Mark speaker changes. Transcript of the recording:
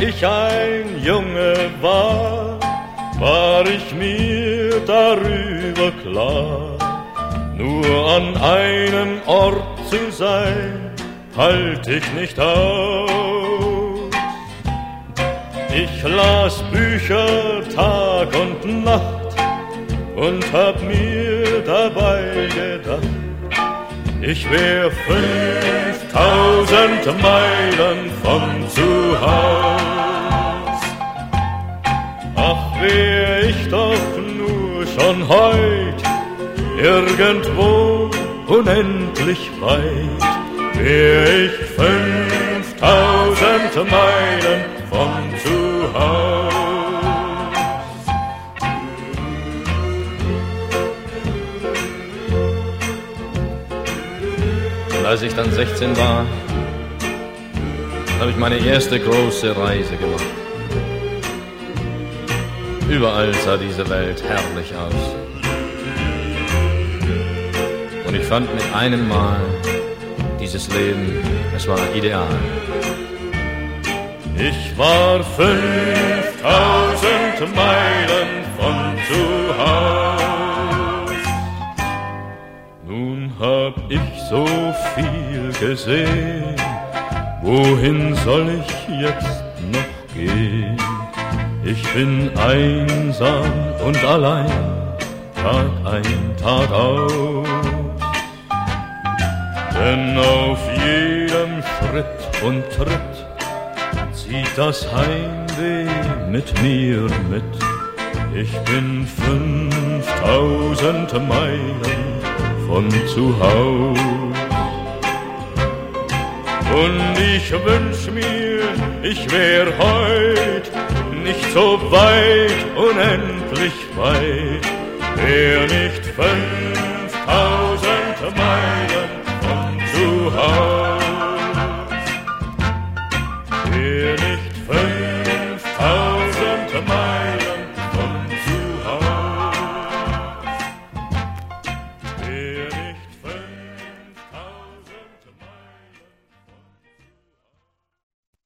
Speaker 1: ich ein Junge war, war ich mir darüber klar. Nur an einem Ort zu sein, halt ich nicht aus. Ich las Bücher Tag und Nacht und hab mir dabei gedacht, ich wär fünftausend Meilen von zu Haus. Ach, wär ich doch nur schon heut irgendwo unendlich weit, wär ich fünftausend Meilen von
Speaker 2: als ich dann 16 war, habe ich meine erste große Reise gemacht. Überall sah diese Welt herrlich aus. Und ich fand mit einem Mal dieses Leben, es war ideal.
Speaker 1: Ich war 5000 Meilen ich so viel gesehen, wohin soll ich jetzt noch gehen? Ich bin einsam und allein, Tag ein, Tag aus. Denn auf jedem Schritt und Tritt zieht das Heimweh mit mir mit. Ich bin fünftausend Meilen von zu Haus. Und ich wünsch mir, ich wär heut nicht so weit, unendlich weit, wär nicht fünftausend Meilen von zu Haus. Wär